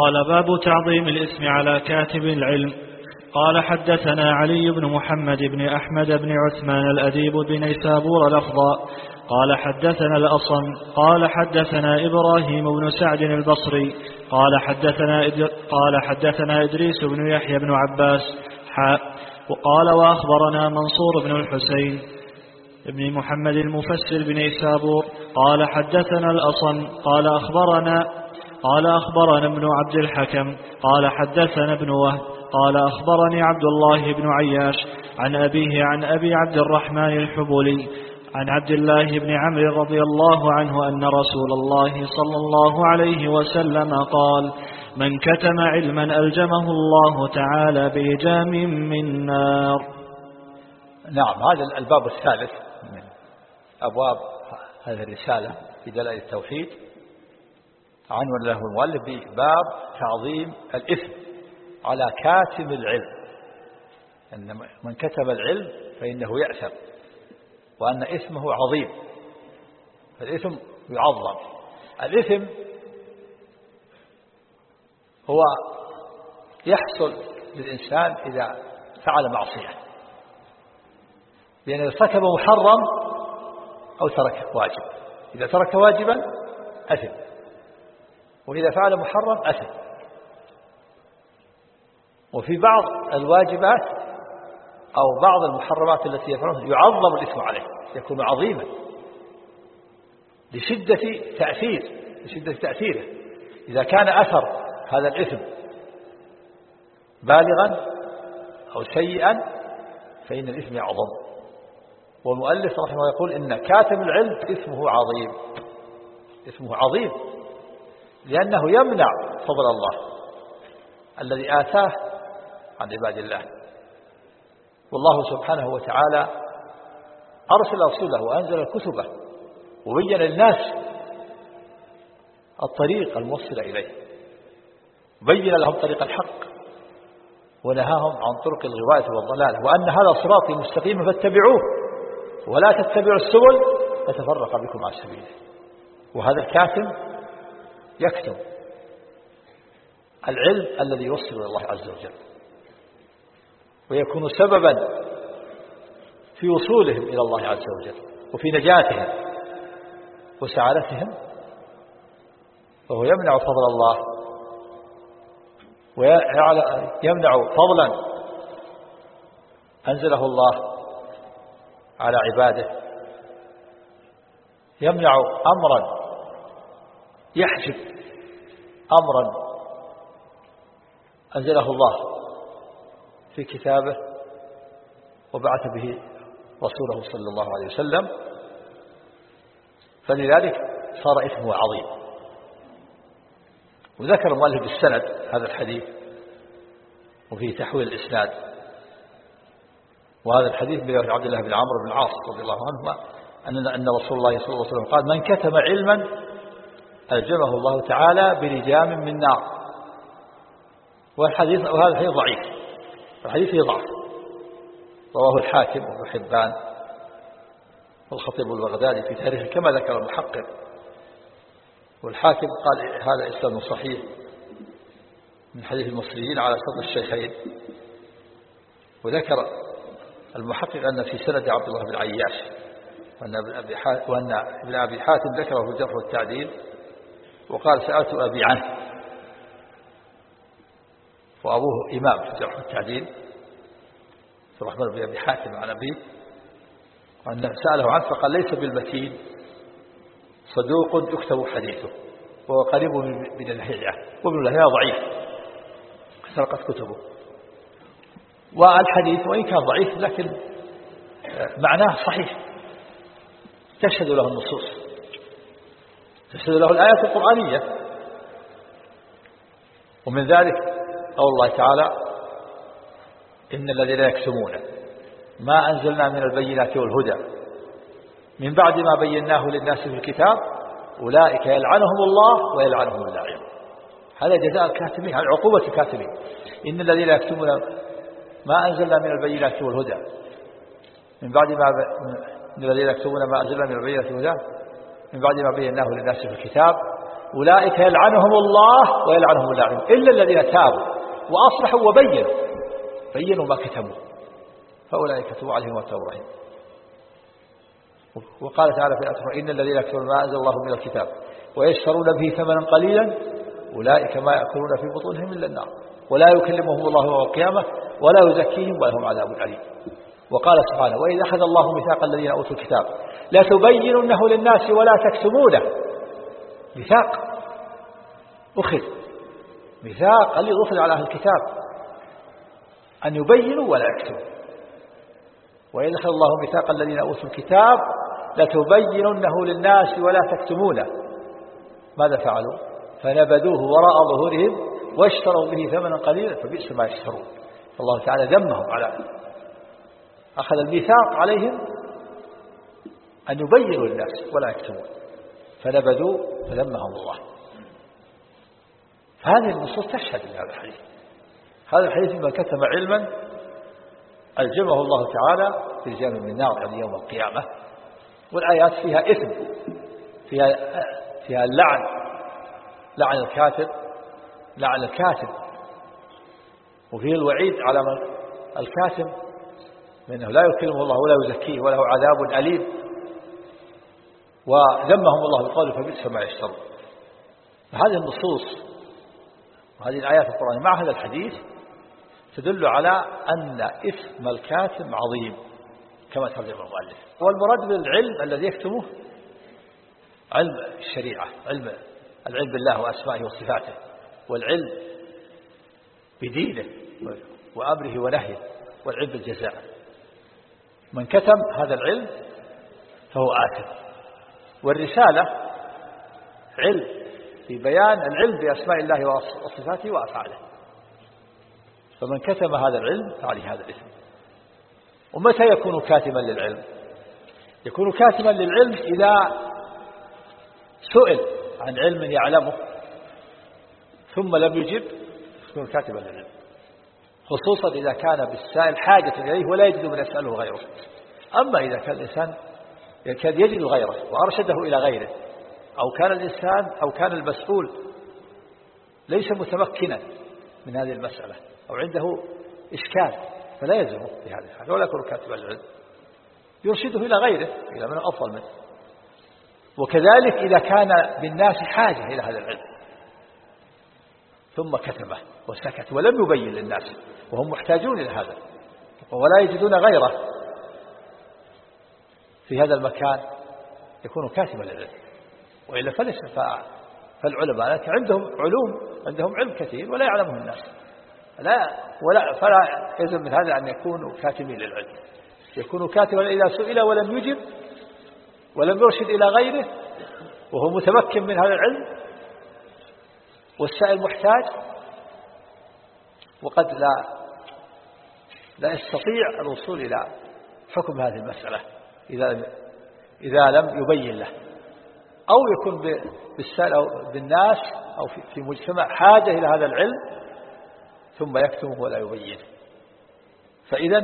قال باب تعظيم الاسم على كاتب العلم. قال حدثنا علي بن محمد بن أحمد بن عثمان الأديب بن نيسابور لفظا قال حدثنا الأصم. قال حدثنا إبراهيم بن سعد البصري. قال حدثنا قال حدثنا إدريس بن يحيى بن عباس. حاء وقال وأخبرنا منصور بن الحسين بن محمد المفسر بن إسابور. قال حدثنا الأصم. قال أخبرنا قال أخبرنا ابن عبد الحكم قال حدثنا ابن وهب قال أخبرني عبد الله بن عياش عن أبيه عن أبي عبد الرحمن الحبولي عن عبد الله بن عمرو رضي الله عنه أن رسول الله صلى الله عليه وسلم قال من كتم علما ألجمه الله تعالى بلجام من نار. نعم هذا الباب الثالث من أبواب هذه الرسالة في دلائل التوحيد. عنوان له المؤلف بباب تعظيم الإثم على كاتم العلم. أن من كتب العلم فإنه يأثم وأن إثمه عظيم. فالإثم يعظم. الإثم هو يحصل للإنسان إذا فعل معصية لأنه ارتكب محرم أو ترك واجب. إذا ترك واجبا أثم. وإذا فعل محرم أثم وفي بعض الواجبات أو بعض المحرمات التي يفعلها يعظم الإثم عليه يكون عظيما. لشدة تأثير لشدة تأثيره. إذا كان أثر هذا الإثم بالغا أو سيئا فإن الإثم يعظم. والمؤلف رحمه الله يقول إن كاتب العلم اسمه عظيم. اسمه عظيم. لأنه يمنع فضل الله الذي آتاه عن عباد الله. والله سبحانه وتعالى أرسل رسوله وأنزل كتبه وبين للناس الطريق الموصل إليه. بين لهم طريق الحق ونهاهم عن طرق الغواية والضلال. وأن هذا صراطي مستقيم فاتبعوه. ولا تتبعوا السبل فتفرق بكم عن سبيله. وهذا الكاتم يكتم العلم الذي يوصل إلى الله عز وجل. ويكون سببا في وصولهم إلى الله عز وجل وفي نجاتهم وسعادتهم فهو يمنع فضل الله ويمنع فضلا أنزله الله على عباده يمنع أمرا يحجب أمرا أنزله الله في كتابه وبعث به رسوله صلى الله عليه وسلم. فلذلك صار إثمه عظيم. وذكر المؤلف بالسند هذا الحديث وفيه تحويل الإسناد. وهذا الحديث من عبد الله بن عمرو بن العاص رضي الله عنهما أن رسول الله صلى الله عليه وسلم قال من كتم علما ألجمه الله تعالى بلجام من نار. والحديث وهذا الحديث ضعيف. الحديث فيه ضعف. رواه الحاكم وابن حبان والخطيب البغدادي في تاريخه كما ذكر المحقق. والحاكم قال هذا إسلام صحيح من حديث المصريين على شرط الشيخين. وذكر المحقق أن في سند عبد الله بن عياش وأن ابن أبي حاتم, ذكره في الجرح والتعديل وقال سألت أبي عنه. وأبوه إمام في الجرح والتعديل عبد الرحمن بن أبي حاتم عن أبيه. وأن سأله عنه فقال ليس بالمتين. صدوق يكتب حديثه. وهو قريب من اللهيعة وابن اللهيعة ضعيف. سرقت كتبه. والحديث وإن كان ضعيف لكن معناه صحيح. تشهد له النصوص. تشهد له الآيات القرآنية. ومن ذلك قول الله تعالى إن الذين يكتمون ما أنزلنا من البينات والهدى من بعد ما بيناه للناس في الكتاب أولئك يلعنهم الله ويلعنهم اللاعين هذا جزاء الكاتمين هذه عقوبة الكاتمين إن الذين يكتمون ما أنزلنا من البينات والهدى من بعد ما ب... من الذين يكتمون ما أنزلنا من البينات والهدى من بعد ما بيناه للناس في الكتاب أولئك يلعنهم الله ويلعنهم اللاعنون إلا الذين تابوا وأصلحوا وبينوا بينوا ما كتموا فأولئك تبوا عليهم رحيم. وقال تعالى في الآية إن الذين يكتبون ما أنزل الله من الكتاب ويشترون به ثمنا قليلا أولئك ما يأكلون في بطونهم إلا النار ولا يكلمهم الله يوم القيامة ولا يزكيهم ولهم عذاب عليم. وقال سبحانه وإذا أخذ الله ميثاق الذين أوتوا الكتاب لا تبيننه للناس ولا تكتمونه. ميثاق. أخذ. ميثاق اللي أخذ على أهل الكتاب. أن يبينوا ولا يكتموا. وإذا أخذ الله ميثاق الذين أوتوا الكتاب لتبيننه للناس ولا تكتمونه. ماذا فعلوا؟ فنبذوه وراء ظهورهم واشتروا به ثمنا قليلا فبئس ما يشترون. فالله تعالى ذمهم على أخذ الميثاق عليهم أن يبينوا للناس ولا يكتمون. فنبذوا فذمهم الله. فهذه النصوص تشهد لهذا الحديث. هذا الحديث من كتم علما ألجمه الله تعالى في لجام من النار يعني يوم القيامة. والآيات فيها إثم فيها فيها اللعن لعن الكاتب لعن الكاتب. وفيه الوعيد على من؟ الكاتب. منه لا يكرمه الله ولا يزكيه وله عذاب أليم. وذمهم الله بقوله فبئس ما يشترون هذه النصوص وهذه الآيات القرآنية مع هذا الحديث تدل على أن إثم الكاتب عظيم كما ترجم المؤلف. والمراد بالعلم الذي يكتمه علم الشريعة علم العلم بالله وأسمائه وصفاته والعلم بدينه وأمره ونهيه والعلم بالجزاء. من كتم هذا العلم فهو آثم والرسالة علم في بيان العلم بأسماء الله وصفاته وأفعاله. فمن كتم هذا العلم فعليه هذا الإثم ومتى يكون كاتما للعلم؟ يكون كاتما للعلم إذا سئل عن علم يعلمه ثم لم يجب يكون كاتبا للعلم. خصوصا إذا كان بالسائل حاجة إليه ولا يجد من يسأله غيره. أما إذا كان الإنسان يكاد يجد غيره وأرشده إلى غيره أو كان الإنسان أو كان المسؤول ليس متمكنا من هذه المسألة أو عنده إشكال فلا يلزمه في هذه الحال. ولا يكون كاتبا للعلم يرشده إلى غيره إلى من أفضل منه. وكذلك إذا كان بالناس حاجة إلى هذا العلم. ثم كتبه وسكت ولم يبين للناس وهم محتاجون إلى هذا. ولا يجدون غيره. في هذا المكان يكون كاتبا للعلم. وإلا فليس فالعلماء عندهم علوم عندهم علم كثير ولا يعلمه الناس. لا ولا فلا يلزم من هذا أن يكونوا كاتبين للعلم. يكون كاتبا إذا سئل ولم يجب ولم يرشد إلى غيره وهو متمكن من هذا العلم والسائل محتاج وقد لا لا يستطيع الوصول إلى حكم هذه المسألة إذا إذا لم يبين له. أو يكون بالسائل أو بالناس أو في مجتمع حاجة إلى هذا العلم ثم يكتمه ولا يبينه فإذا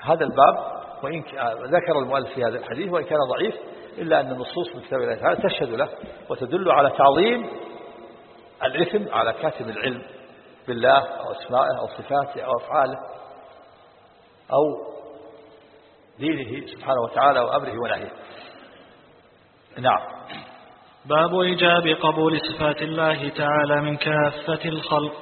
هذا الباب وإن ذكر المؤلف في هذا الحديث وإن كان ضعيف إلا أن النصوص من كتاب الله تعالى تشهد له وتدل على تعظيم الإثم على كاتب العلم بالله أو أسمائه أو صفاته أو أفعاله أو دينه سبحانه وتعالى وأمره ونهيه. نعم. باب إيجاب قبول صفات الله تعالى من كافة الخلق.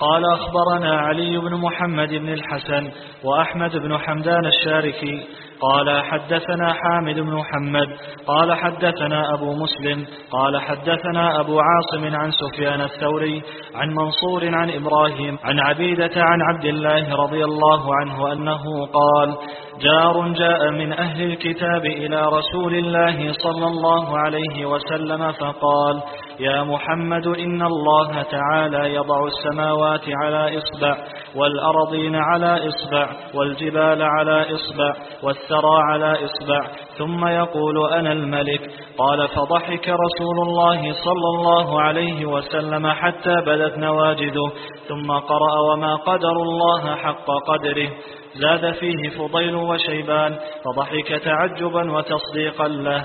قال أخبرنا علي بن محمد بن الحسن وأحمد بن حمدان الشاركي قال حدثنا حامد بن محمد قال حدثنا أبو مسلم قال حدثنا أبو عاصم عن سفيان الثوري عن منصور عن إبراهيم عن عبيدة عن عبد الله رضي الله عنه أنه قال جار جاء من أهل الكتاب إلى رسول الله صلى الله عليه وسلم فقال يا محمد إن الله تعالى يضع السماوات على إصبع والأرضين على إصبع والجبال على إصبع والثرى على إصبع ثم يقول أنا الملك قال فضحك رسول الله صلى الله عليه وسلم حتى بدت نواجده ثم قرأ وما قدر الله حق قدره زاد فيه فضيل وشيبان فضحك تعجبا وتصديقا له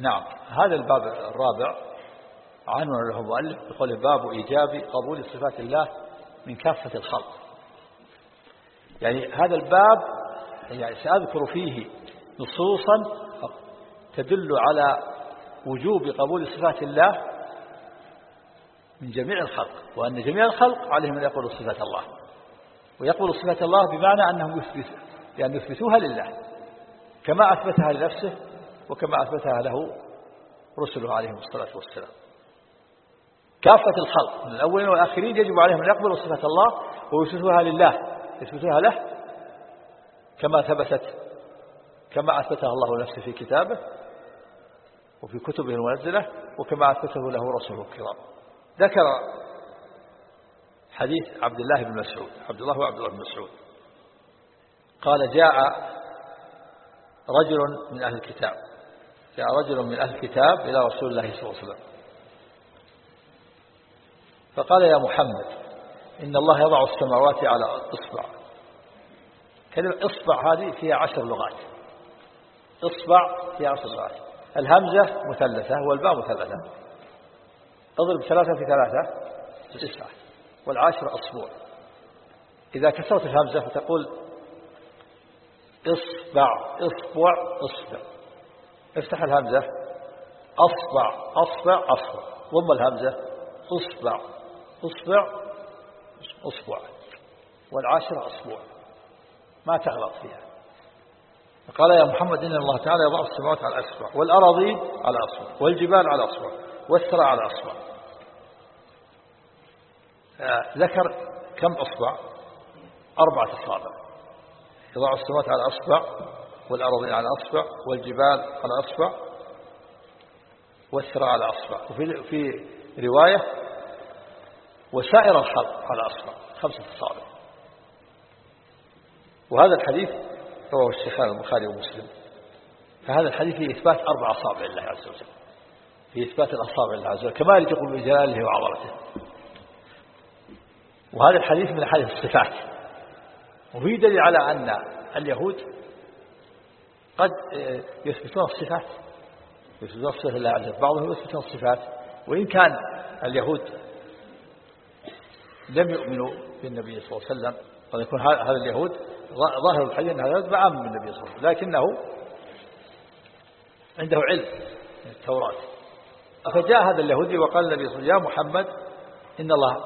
نعم. هذا الباب الرابع عنوان له المؤلف بقول باب إيجاب قبول صفات الله من كافة الخلق. يعني هذا الباب يعني سأذكر فيه نصوصا تدل على وجوب قبول صفات الله من جميع الخلق وأن جميع الخلق عليهم أن يقولوا صفات الله. ويقبل صفات الله بمعنى أنهم يعني يثبتوها لله كما أثبتها لنفسه وكما أثبتها له رسله عليهم الصلاة والسلام. كافة الخلق من الأولين والآخرين يجب عليهم أن يقبلوا صفة الله ويثبتوها لله يثبتوها له كما ثبتت كما أثبتها الله نفسه في كتابه وفي كتبه المنزلة وكما أثبته له رسوله الكرام. ذكر حديث عبد الله بن مسعود عبد الله وعبد الله بن مسعود. قال جاء رجل من أهل الكتاب جاء رجل من أهل الكتاب إلى رسول الله صلى الله عليه وسلم. فقال يا محمد إن الله يضع السماوات على إصبع. كلمة إصبع هذه فيها عشر لغات. إصبع فيها عشر لغات. الهمزة مثلثة والباء مثلثة. اضرب ثلاثة في ثلاثة تسعة. والعاشر أصبع إذا كسرت الهمزة فتقول إصبع إصبع إصبع. افتح الهمزة. أصبع أصبع أصبع. ضم الهمزة. أصبع أصبع أصبع. والعاشر أصبع. ما تغلط فيها. قال يا محمد إن الله تعالى يضع السماوات على أصبع والأراضي على أصبع والجبال على أصبع والثرى على أصبع. ذكر كم أصبع؟ أربعة أصابع. يضع السماوات على أصبع. والأراضي على أصبع والجبال على أصبع والثرى على أصبع. وفي في رواية وسائر الخلق على أصبع خمسة أصابع. وهذا الحديث رواه الشيخان البخاري ومسلم. فهذا الحديث فيه إثبات أربع أصابع لله عز وجل. في إثبات الأصابع لله عز وجل. كما يليق بجلاله وعظمته. وهذا الحديث من أحاديث الصفات. وفي دليل على أن اليهود قد يثبتون الصفات يثبتون الصفات لله عز وجل بعضهم يثبتون الصفات وإن كان اليهود لم يؤمنوا بالنبي صلى الله عليه وسلم قد يكون هذا اليهود ظاهر الحديث أن هذا يتبع من النبي صلى الله عليه وسلم لكنه عنده علم من التوراة. فجاء هذا اليهودي وقال النبي صلى الله عليه وسلم يا محمد إن الله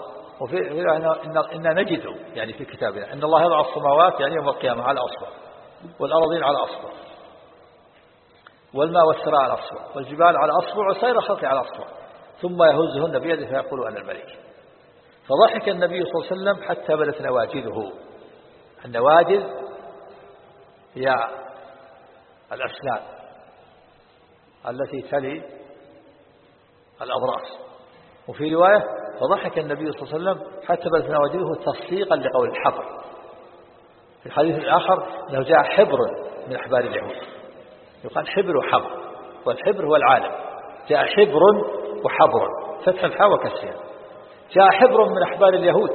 وفي إن, إن نجد يعني في كتابنا إن الله يضع السماوات يعني يوم القيامة على أصبع والأراضين على أصبع. والماء والثرى على أصبع والجبال على أصبع وسائر الخلق على أصبع ثم يهزهن بيده فيقول أنا الملك. فضحك النبي صلى الله عليه وسلم حتى بدت نواجذه. النواجذ هي الأسنان التي تلي الأضراس وفي رواية فضحك النبي صلى الله عليه وسلم حتى بدت نواجذه تصديقا لقول الحبر. في الحديث الآخر أنه جاء حبر من أحبار اليهود. يقال حبر وحبر والحبر هو العالم. جاء حبر وحبر فتح الحاء وكسرها. جاء حبر من أحبار اليهود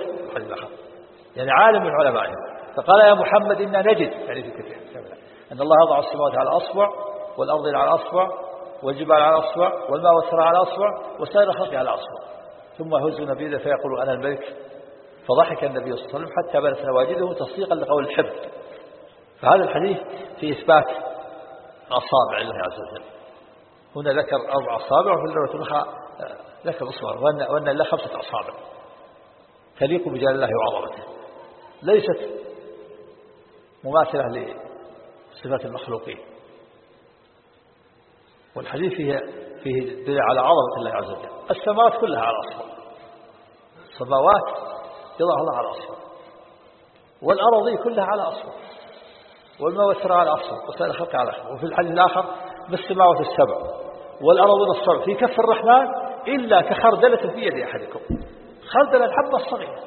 يعني عالم من علمائهم فقال يا محمد إنا نجد يعني في كثير أن الله وضع السماوات على أصبع والأرض على أصبع والجبال على أصبع والماء والثرى على أصبع وسائر الخلق على أصبع. ثم يهز نبيذه فيقول أنا الملك. فضحك النبي صلى الله عليه وسلم حتى بلت نواجذه تصديقا لقول الحب فهذا الحديث في إثبات أصابع الله عز وجل. هنا ذكر أربع أصابع وفي الرواية الأخرى آه، ذكر أصبع وأن, وأن له خمسة أصابع. تليق بجلال الله وعظمته. ليست مماثلة لصفات المخلوقين. والحديث فيه فيه دليل على عظمة الله عز وجل. السماوات كلها على أصفر. السماوات يضع الله على أصفر. والأراضي كلها على أصفر. والماء والثرى على أصفر وسائر الخلق على أصفر وفي الحديث الآخر ما السماوات السبع. والأراضين السبع في كف الرحمن إلا كخردلة في يد أحدكم. خردلة الحبة الصغيرة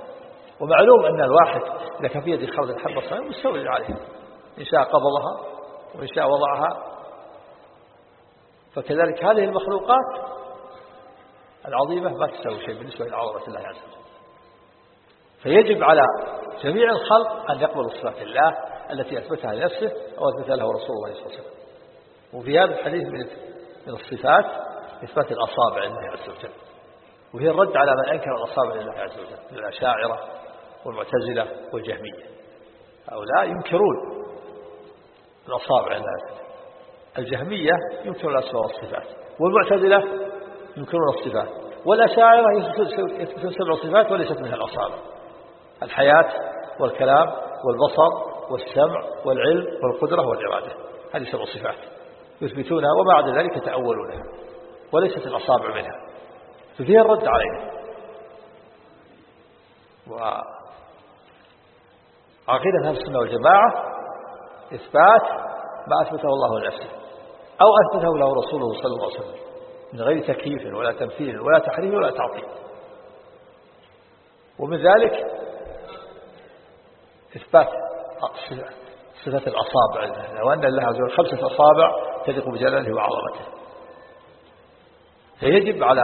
ومعلوم أن الواحد كان في يده خردلة الحبة الصغيرة مستولي عليها إن شاء قبضها وإن شاء وضعها. فكذلك هذه المخلوقات العظيمة ما تساوي شيء بالنسبة لعظمة الله عز وجل. فيجب على جميع الخلق أن يقبلوا صفات الله التي أثبتها لنفسه أو أثبتها له رسول الله صلى الله عليه وسلم. وفي هذا الحديث من الصفات إثبات الأصابع لله عز وجل. وهي الرد على من أنكر الأصابع لله عز وجل من الأشاعرة والمعتزلة والجهمية. هؤلاء ينكرون الأصابع لله عز وجل. الجهمية ينكرون الأسماء والصفات والمعتزلة ينكرون الصفات والأشاعرة يثبتون سبع صفات وليست منها الأصابع. الحياة والكلام والبصر والسمع والعلم والقدرة والإرادة. هذه سبع صفات يثبتونها وبعد ذلك يتأولونها وليست الأصابع منها ففيها الرد عليها وعقيدة أهل السنة والجماعة إثبات ما أثبته الله لنفسه أو أثبته له رسوله صلى الله عليه وسلم من غير تكييف ولا تمثيل ولا تحريف ولا تعطيل. ومن ذلك إثبات صفة الأصابع. وأن الله عز وجل خمسة أصابع تليق بجلاله وعظمته. فيجب على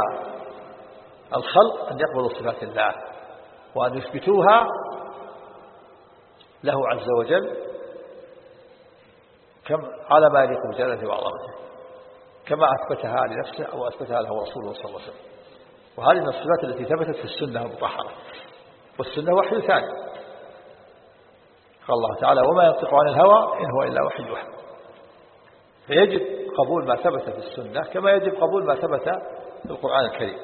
الخلق أن يقبلوا صفات الله وأن يثبتوها له عز وجل كم على ما يليق بجلاله وعظمته. كما أثبتها لنفسه أو أثبتها له رسوله صلى الله عليه وسلم. وهذه من الصفات التي ثبتت في السنة المطهرة. والسنة وحي ثاني قال الله تعالى وما ينطق عن الهوى إن هو إلا وحي يوحى. فيجب قبول ما ثبت في السنة كما يجب قبول ما ثبت في القرآن الكريم.